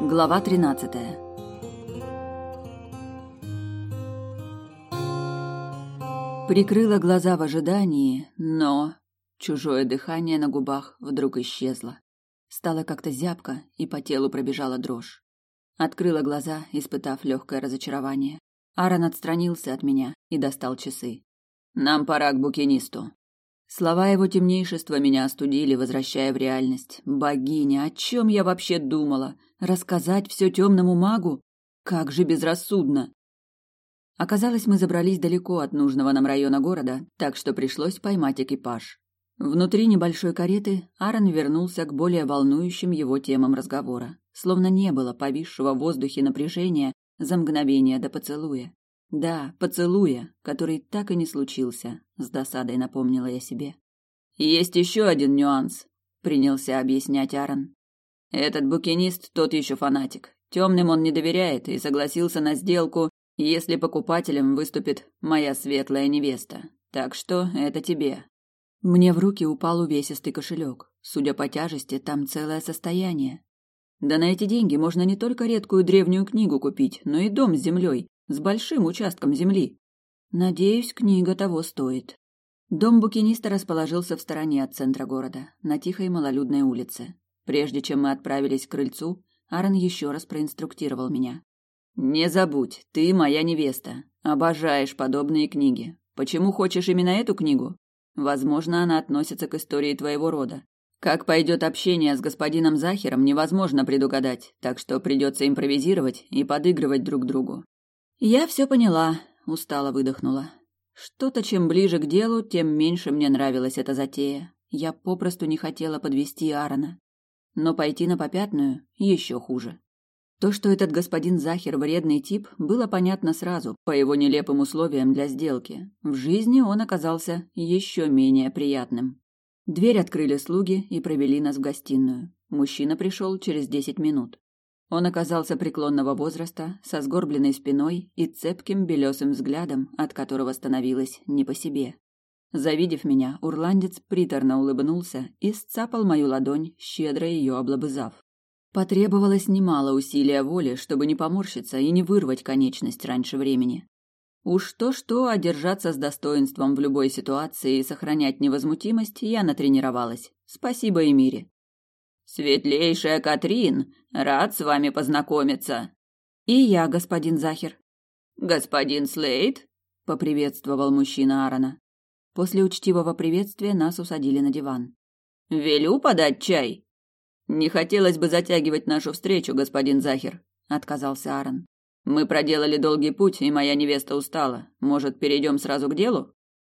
Глава 13. Прикрыла глаза в ожидании, но чужое дыхание на губах вдруг исчезло. Стало как-то зябко, и по телу пробежала дрожь. Открыла глаза, испытав легкое разочарование. Аарон отстранился от меня и достал часы. «Нам пора к букинисту», Слова его темнейшества меня остудили, возвращая в реальность. Богиня, о чем я вообще думала? Рассказать все темному магу? Как же безрассудно! Оказалось, мы забрались далеко от нужного нам района города, так что пришлось поймать экипаж. Внутри небольшой кареты Аарон вернулся к более волнующим его темам разговора, словно не было повисшего в воздухе напряжения за мгновение до поцелуя. Да, поцелуя, который так и не случился, с досадой напомнила я себе. Есть еще один нюанс, принялся объяснять Аарон. Этот букинист тот еще фанатик. Темным он не доверяет и согласился на сделку, если покупателем выступит моя светлая невеста. Так что это тебе. Мне в руки упал увесистый кошелек. Судя по тяжести, там целое состояние. Да на эти деньги можно не только редкую древнюю книгу купить, но и дом с землей, с большим участком земли. Надеюсь, книга того стоит. Дом букиниста расположился в стороне от центра города, на тихой малолюдной улице. Прежде чем мы отправились к крыльцу, Аарон еще раз проинструктировал меня. «Не забудь, ты моя невеста. Обожаешь подобные книги. Почему хочешь именно эту книгу? Возможно, она относится к истории твоего рода. Как пойдет общение с господином Захером, невозможно предугадать, так что придется импровизировать и подыгрывать друг другу. Я все поняла, устало выдохнула. Что-то чем ближе к делу, тем меньше мне нравилась эта затея. Я попросту не хотела подвести Аарона. Но пойти на попятную еще хуже. То, что этот господин Захер вредный тип, было понятно сразу, по его нелепым условиям для сделки. В жизни он оказался еще менее приятным. Дверь открыли слуги и провели нас в гостиную. Мужчина пришел через десять минут. Он оказался преклонного возраста, со сгорбленной спиной и цепким белесым взглядом, от которого становилось не по себе. Завидев меня, урландец приторно улыбнулся и сцапал мою ладонь, щедро ее облобызав. Потребовалось немало усилия воли, чтобы не поморщиться и не вырвать конечность раньше времени. Уж то-что, а держаться с достоинством в любой ситуации и сохранять невозмутимость я натренировалась. Спасибо Эмире. Светлейшая Катрин, рад с вами познакомиться. И я, господин Захер. Господин Слейд, поприветствовал мужчина Аарона. После учтивого приветствия нас усадили на диван. Велю подать чай. Не хотелось бы затягивать нашу встречу, господин Захер, отказался Аарон. Мы проделали долгий путь, и моя невеста устала. Может, перейдем сразу к делу?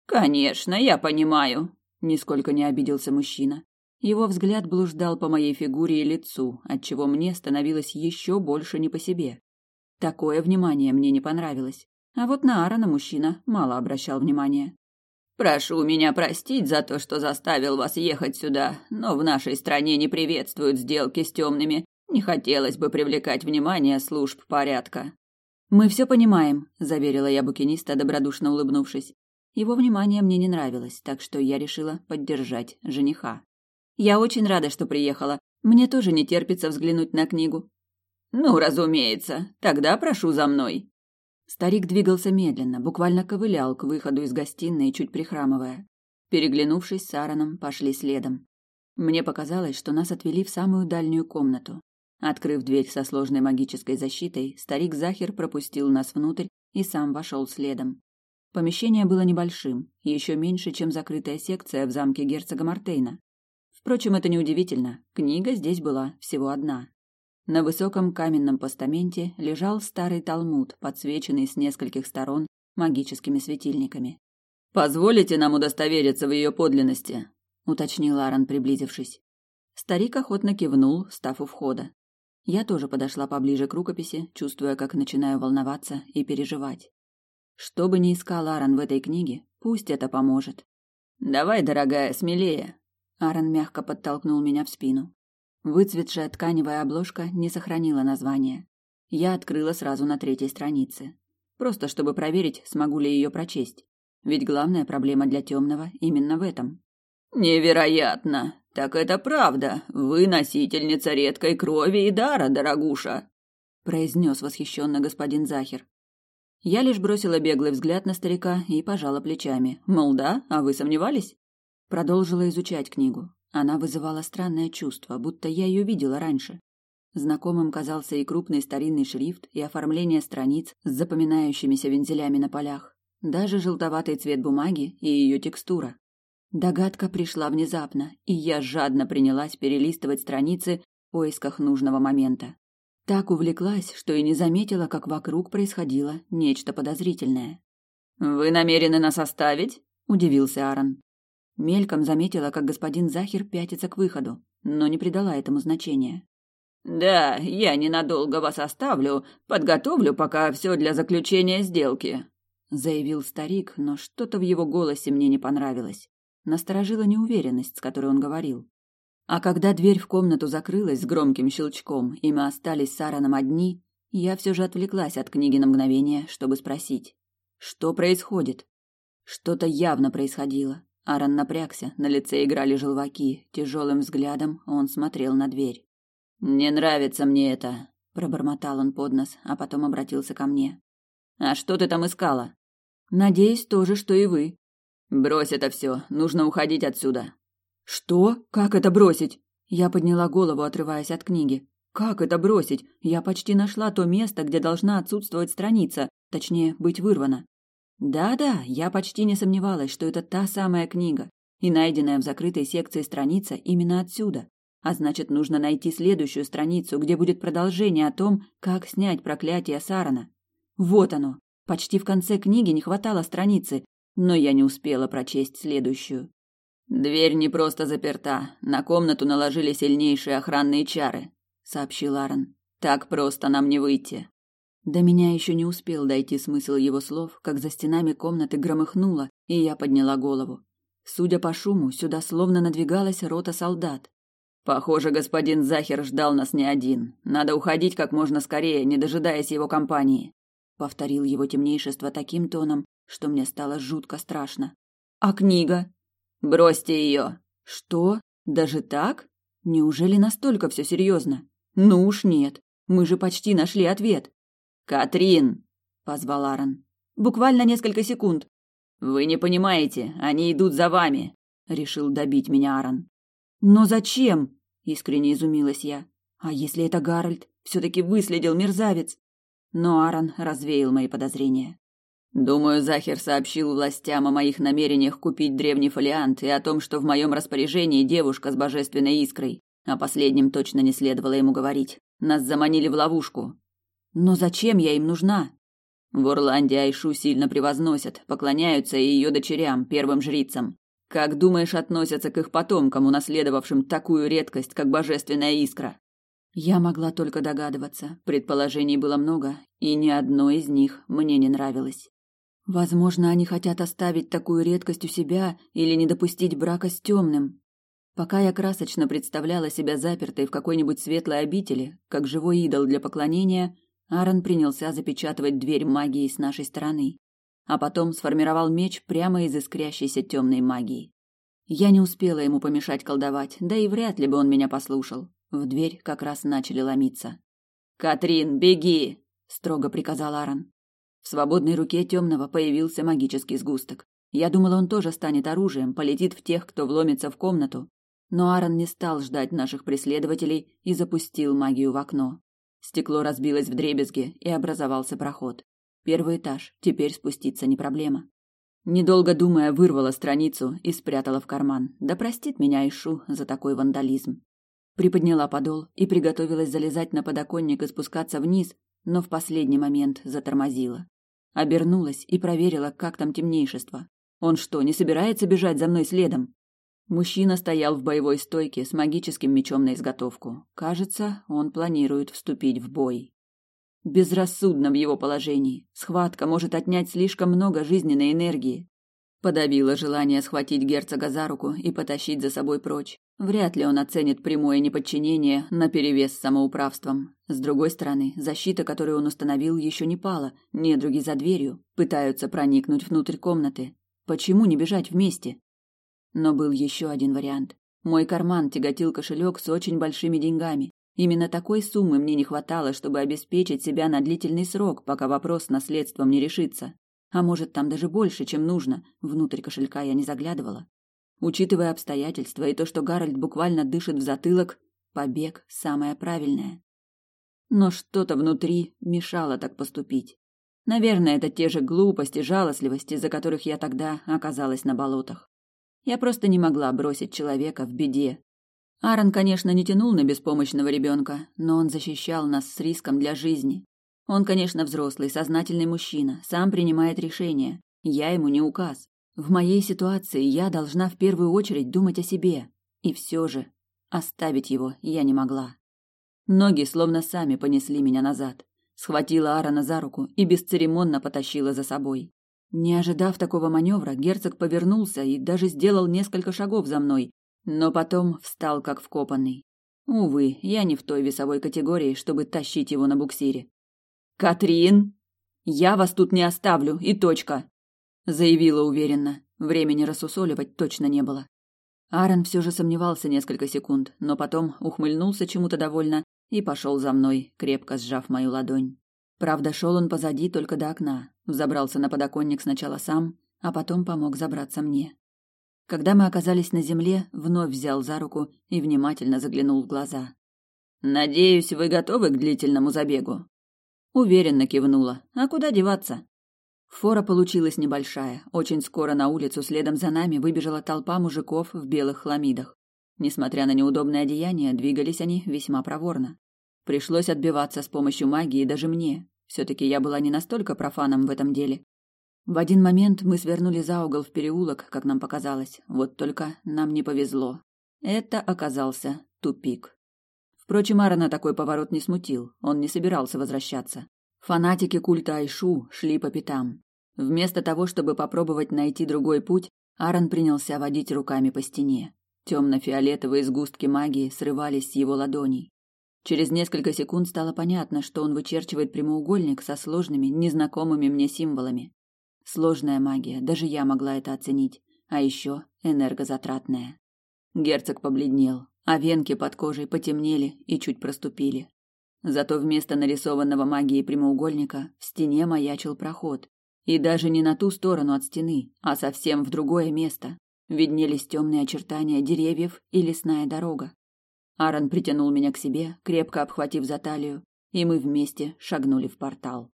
Конечно, я понимаю, нисколько не обиделся мужчина. Его взгляд блуждал по моей фигуре и лицу, отчего мне становилось еще больше не по себе. Такое внимание мне не понравилось. А вот на Аарона мужчина мало обращал внимания. «Прошу меня простить за то, что заставил вас ехать сюда, но в нашей стране не приветствуют сделки с темными. Не хотелось бы привлекать внимание служб порядка». «Мы все понимаем», – заверила я букиниста, добродушно улыбнувшись. Его внимание мне не нравилось, так что я решила поддержать жениха. Я очень рада, что приехала. Мне тоже не терпится взглянуть на книгу. Ну, разумеется. Тогда прошу за мной. Старик двигался медленно, буквально ковылял к выходу из гостиной, чуть прихрамывая. Переглянувшись с Аароном, пошли следом. Мне показалось, что нас отвели в самую дальнюю комнату. Открыв дверь со сложной магической защитой, старик Захер пропустил нас внутрь и сам вошел следом. Помещение было небольшим, еще меньше, чем закрытая секция в замке герцога Мартейна. Впрочем, это неудивительно. Книга здесь была всего одна. На высоком каменном постаменте лежал старый талмуд, подсвеченный с нескольких сторон магическими светильниками. «Позволите нам удостовериться в ее подлинности?» — уточнил Аарон, приблизившись. Старик охотно кивнул, став у входа. Я тоже подошла поближе к рукописи, чувствуя, как начинаю волноваться и переживать. Что бы ни искал Аарон в этой книге, пусть это поможет. «Давай, дорогая, смелее!» Аарон мягко подтолкнул меня в спину. Выцветшая тканевая обложка не сохранила название. Я открыла сразу на третьей странице. Просто чтобы проверить, смогу ли ее прочесть. Ведь главная проблема для темного именно в этом. «Невероятно! так это правда. Вы носительница редкой крови и дара, дорогуша, произнес восхищенно господин Захер. Я лишь бросила беглый взгляд на старика и пожала плечами. Мол, да, а вы сомневались? Продолжила изучать книгу. Она вызывала странное чувство, будто я ее видела раньше. Знакомым казался и крупный старинный шрифт, и оформление страниц с запоминающимися вензелями на полях, даже желтоватый цвет бумаги и ее текстура. Догадка пришла внезапно, и я жадно принялась перелистывать страницы в поисках нужного момента. Так увлеклась, что и не заметила, как вокруг происходило нечто подозрительное. «Вы намерены нас оставить?» – удивился Аарон. Мельком заметила, как господин Захер пятится к выходу, но не придала этому значения. Да, я ненадолго вас оставлю, подготовлю пока все для заключения сделки, заявил старик, но что-то в его голосе мне не понравилось. Насторожила неуверенность, с которой он говорил. А когда дверь в комнату закрылась с громким щелчком, и мы остались с Аароном одни, я все же отвлеклась от книги на мгновение, чтобы спросить: что происходит? Что-то явно происходило. Аарон напрягся, на лице играли желваки, тяжелым взглядом он смотрел на дверь. Не нравится мне это, пробормотал он под нос, а потом обратился ко мне. А что ты там искала? Надеюсь, тоже, что и вы. Брось это все, нужно уходить отсюда. Что? Как это бросить? Я подняла голову, отрываясь от книги. Как это бросить? Я почти нашла то место, где должна отсутствовать страница, точнее, быть вырвана. Да-да, я почти не сомневалась, что это та самая книга, и найденная в закрытой секции страница именно отсюда. А значит, нужно найти следующую страницу, где будет продолжение о том, как снять проклятие Сарана. Вот оно. Почти в конце книги не хватало страницы, но я не успела прочесть следующую. Дверь не просто заперта, на комнату наложили сильнейшие охранные чары, сообщил Аарон. Так просто нам не выйти. До меня еще не успел дойти смысл его слов, как за стенами комнаты громыхнуло, и я подняла голову. Судя по шуму, сюда словно надвигалась рота солдат. Похоже, господин Захер ждал нас не один. Надо уходить как можно скорее, не дожидаясь его компании, повторил его темнейшество таким тоном, что мне стало жутко страшно. А книга? Бросьте ее. Что? Даже так? Неужели настолько все серьезно? Ну уж нет. Мы же почти нашли ответ. Катрин, позвал Аарон. Буквально несколько секунд. Вы не понимаете, они идут за вами, решил добить меня Аарон. Но зачем? Искренне изумилась я. А если это Гарольд? Все-таки выследил мерзавец. Но Аарон развеял мои подозрения. Думаю, Захер сообщил властям о моих намерениях купить древний фолиант и о том, что в моем распоряжении девушка с божественной искрой. О последнем точно не следовало ему говорить. Нас заманили в ловушку. Но зачем я им нужна? В Орланде Айшу сильно превозносят, поклоняются и ее дочерям, первым жрицам. Как думаешь, относятся к их потомкам, унаследовавшим такую редкость, как божественная искра? Я могла только догадываться. Предположений было много, и ни одно из них мне не нравилось. Возможно, они хотят оставить такую редкость у себя или не допустить брака с темным. Пока я красочно представляла себя запертой в какой-нибудь светлой обители, как живой идол для поклонения, Аарон принялся запечатывать дверь магии с нашей стороны а потом сформировал меч прямо из искрящейся темной магии. Я не успела ему помешать колдовать, да и вряд ли бы он меня послушал. В дверь как раз начали ломиться. «Катрин, беги!» – строго приказал Аарон. В свободной руке темного появился магический сгусток. Я думала, он тоже станет оружием, полетит в тех, кто вломится в комнату. Но Аарон не стал ждать наших преследователей и запустил магию в окно. Стекло разбилось в дребезги, и образовался проход. Первый этаж, теперь спуститься не проблема. Недолго думая, вырвала страницу и спрятала в карман. Да простит меня Ишу за такой вандализм. Приподняла подол и приготовилась залезать на подоконник и спускаться вниз, но в последний момент затормозила. Обернулась и проверила, как там темнейшество. Он что, не собирается бежать за мной следом? Мужчина стоял в боевой стойке с магическим мечом на изготовку. Кажется, он планирует вступить в бой. Безрассудно в его положении. Схватка может отнять слишком много жизненной энергии. Подавила желание схватить герцога за руку и потащить за собой прочь. Вряд ли он оценит прямое неподчинение наперевес самоуправством. С другой стороны, защита, которую он установил, еще не пала. Недруги за дверью пытаются проникнуть внутрь комнаты. Почему не бежать вместе? Но был еще один вариант. Мой карман тяготил кошелек с очень большими деньгами. Именно такой суммы мне не хватало, чтобы обеспечить себя на длительный срок, пока вопрос с наследством не решится. А может, там даже больше, чем нужно. Внутрь кошелька я не заглядывала. Учитывая обстоятельства и то, что Гарольд буквально дышит в затылок, побег самое правильное. Но что-то внутри мешало так поступить. Наверное, это те же глупости, жалостливости, из-за которых я тогда оказалась на болотах. Я просто не могла бросить человека в беде. Аарон, конечно, не тянул на беспомощного ребенка, но он защищал нас с риском для жизни. Он, конечно, взрослый, сознательный мужчина, сам принимает решения. Я ему не указ. В моей ситуации я должна в первую очередь думать о себе. И все же оставить его я не могла. Ноги словно сами понесли меня назад. Схватила Аарона за руку и бесцеремонно потащила за собой. Не ожидав такого маневра, герцог повернулся и даже сделал несколько шагов за мной, но потом встал как вкопанный. Увы, я не в той весовой категории, чтобы тащить его на буксире. «Катрин! Я вас тут не оставлю, и точка!» заявила уверенно. Времени рассусоливать точно не было. Аарон все же сомневался несколько секунд, но потом ухмыльнулся чему-то довольно и пошел за мной, крепко сжав мою ладонь. Правда, шел он позади только до окна, взобрался на подоконник сначала сам, а потом помог забраться мне. Когда мы оказались на земле, вновь взял за руку и внимательно заглянул в глаза. «Надеюсь, вы готовы к длительному забегу?» Уверенно кивнула. А куда деваться? Фора получилась небольшая. Очень скоро на улицу следом за нами выбежала толпа мужиков в белых хламидах. Несмотря на неудобное одеяние, двигались они весьма проворно. Пришлось отбиваться с помощью магии даже мне. Все-таки я была не настолько профаном в этом деле. В один момент мы свернули за угол в переулок, как нам показалось. Вот только нам не повезло. Это оказался тупик. Впрочем, Аарона такой поворот не смутил, он не собирался возвращаться. Фанатики культа Айшу шли по пятам. Вместо того, чтобы попробовать найти другой путь, Аарон принялся водить руками по стене. Темно-фиолетовые сгустки магии срывались с его ладоней. Через несколько секунд стало понятно, что он вычерчивает прямоугольник со сложными, незнакомыми мне символами. Сложная магия, даже я могла это оценить, а еще энергозатратная. Герцог побледнел, а венки под кожей потемнели и чуть проступили. Зато вместо нарисованного магией прямоугольника в стене маячил проход. И даже не на ту сторону от стены, а совсем в другое место. Виднелись темные очертания деревьев и лесная дорога. Аарон притянул меня к себе, крепко обхватив за талию, и мы вместе шагнули в портал.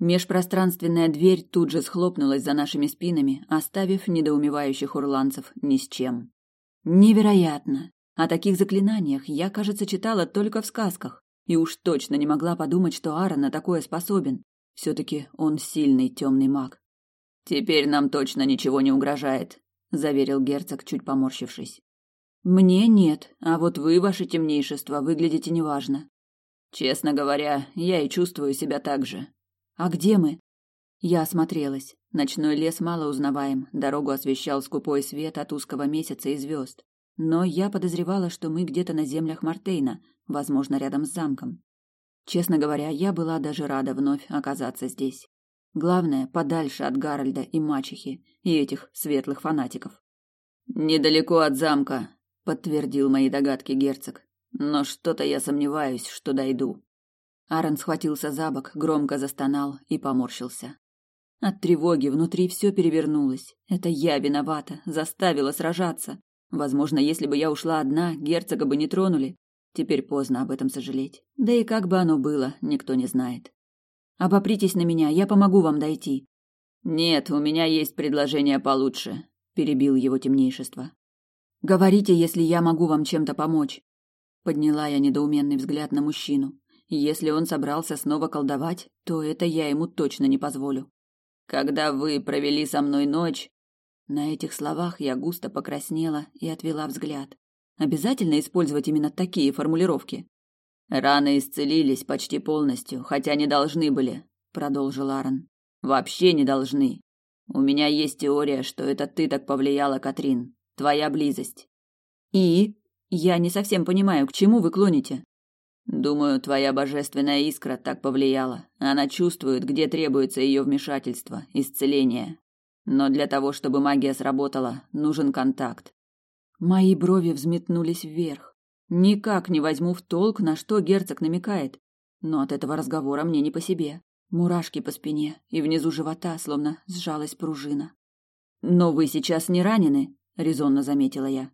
Межпространственная дверь тут же схлопнулась за нашими спинами, оставив недоумевающих урланцев ни с чем. Невероятно! О таких заклинаниях я, кажется, читала только в сказках, и уж точно не могла подумать, что Аарон на такое способен. Все-таки он сильный темный маг. «Теперь нам точно ничего не угрожает», — заверил герцог, чуть поморщившись. «Мне нет, а вот вы, ваше темнейшество, выглядите неважно». «Честно говоря, я и чувствую себя так же». «А где мы?» Я осмотрелась. Ночной лес мало узнаваем, дорогу освещал скупой свет от узкого месяца и звезд. Но я подозревала, что мы где-то на землях Мартейна, возможно, рядом с замком. Честно говоря, я была даже рада вновь оказаться здесь. Главное, подальше от Гарольда и мачехи, и этих светлых фанатиков. «Недалеко от замка», — подтвердил мои догадки герцог. «Но что-то я сомневаюсь, что дойду». Аарон схватился за бок, громко застонал и поморщился. От тревоги внутри все перевернулось. Это я виновата, заставила сражаться. Возможно, если бы я ушла одна, герцога бы не тронули. Теперь поздно об этом сожалеть. Да и как бы оно было, никто не знает. Обопритесь на меня, я помогу вам дойти. Нет, у меня есть предложение получше, перебил его темнейшество. Говорите, если я могу вам чем-то помочь. Подняла я недоуменный взгляд на мужчину. Если он собрался снова колдовать, то это я ему точно не позволю. Когда вы провели со мной ночь, на этих словах я густо покраснела и отвела взгляд. Обязательно использовать именно такие формулировки. Раны исцелились почти полностью, хотя не должны были, продолжил Аарон. Вообще не должны. У меня есть теория, что это ты так повлияла, Катрин. Твоя близость. И я не совсем понимаю, к чему вы клоните. Думаю, твоя божественная искра так повлияла. Она чувствует, где требуется ее вмешательство, исцеление. Но для того, чтобы магия сработала, нужен контакт. Мои брови взметнулись вверх. Никак не возьму в толк, на что герцог намекает. Но от этого разговора мне не по себе. Мурашки по спине, и внизу живота словно сжалась пружина. «Но вы сейчас не ранены», — резонно заметила я.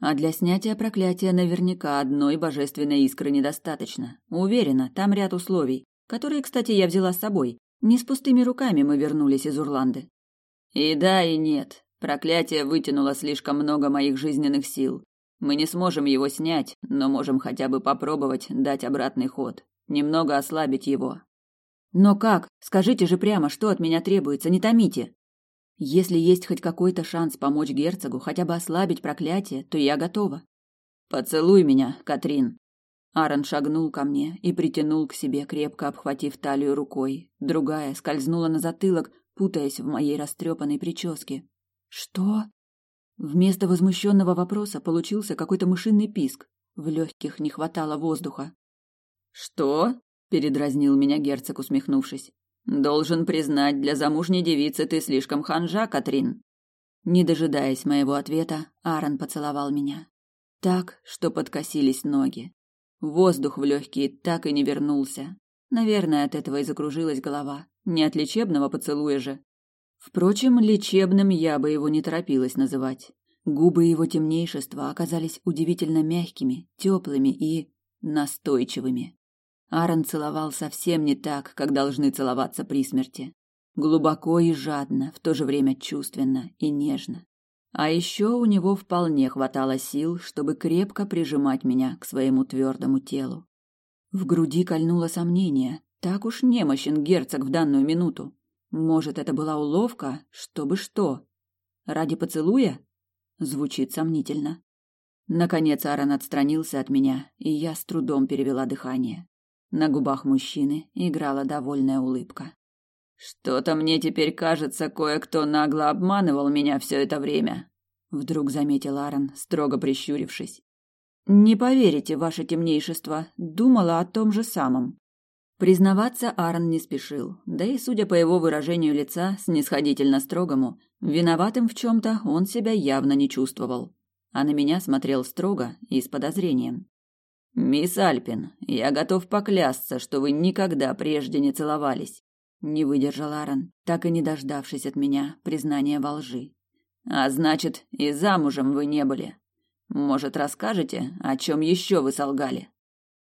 А для снятия проклятия наверняка одной божественной искры недостаточно. Уверена, там ряд условий, которые, кстати, я взяла с собой. Не с пустыми руками мы вернулись из Урланды. И да, и нет. Проклятие вытянуло слишком много моих жизненных сил. Мы не сможем его снять, но можем хотя бы попробовать дать обратный ход, немного ослабить его. Но как? Скажите же прямо, что от меня требуется, не томите. Если есть хоть какой-то шанс помочь герцогу, хотя бы ослабить проклятие, то я готова. Поцелуй меня, Катрин. Аарон шагнул ко мне и притянул к себе, крепко обхватив талию рукой. Другая скользнула на затылок, путаясь в моей растрепанной прическе. Что? Вместо возмущенного вопроса получился какой-то мышиный писк. В легких не хватало воздуха. Что? передразнил меня герцог, усмехнувшись. Должен признать, для замужней девицы ты слишком ханжа, Катрин. Не дожидаясь моего ответа, Аарон поцеловал меня. Так, что подкосились ноги. Воздух в легкие так и не вернулся. Наверное, от этого и закружилась голова. Не от лечебного поцелуя же. Впрочем, лечебным я бы его не торопилась называть. Губы его темнейшества оказались удивительно мягкими, теплыми и настойчивыми. Аарон целовал совсем не так, как должны целоваться при смерти. Глубоко и жадно, в то же время чувственно и нежно. А еще у него вполне хватало сил, чтобы крепко прижимать меня к своему твердому телу. В груди кольнуло сомнение. Так уж немощен герцог в данную минуту. Может, это была уловка, чтобы что? Ради поцелуя? Звучит сомнительно. Наконец Аарон отстранился от меня, и я с трудом перевела дыхание. На губах мужчины играла довольная улыбка. Что-то мне теперь кажется, кое-кто нагло обманывал меня все это время, вдруг заметил Аарон, строго прищурившись. Не поверите, ваше темнейшество, думала о том же самом. Признаваться Аарон не спешил, да и, судя по его выражению лица, снисходительно строгому, виноватым в чем-то он себя явно не чувствовал, а на меня смотрел строго и с подозрением. «Мисс Альпин, я готов поклясться, что вы никогда прежде не целовались», — не выдержал Аарон, так и не дождавшись от меня признания во лжи. «А значит, и замужем вы не были. Может, расскажете, о чем еще вы солгали?»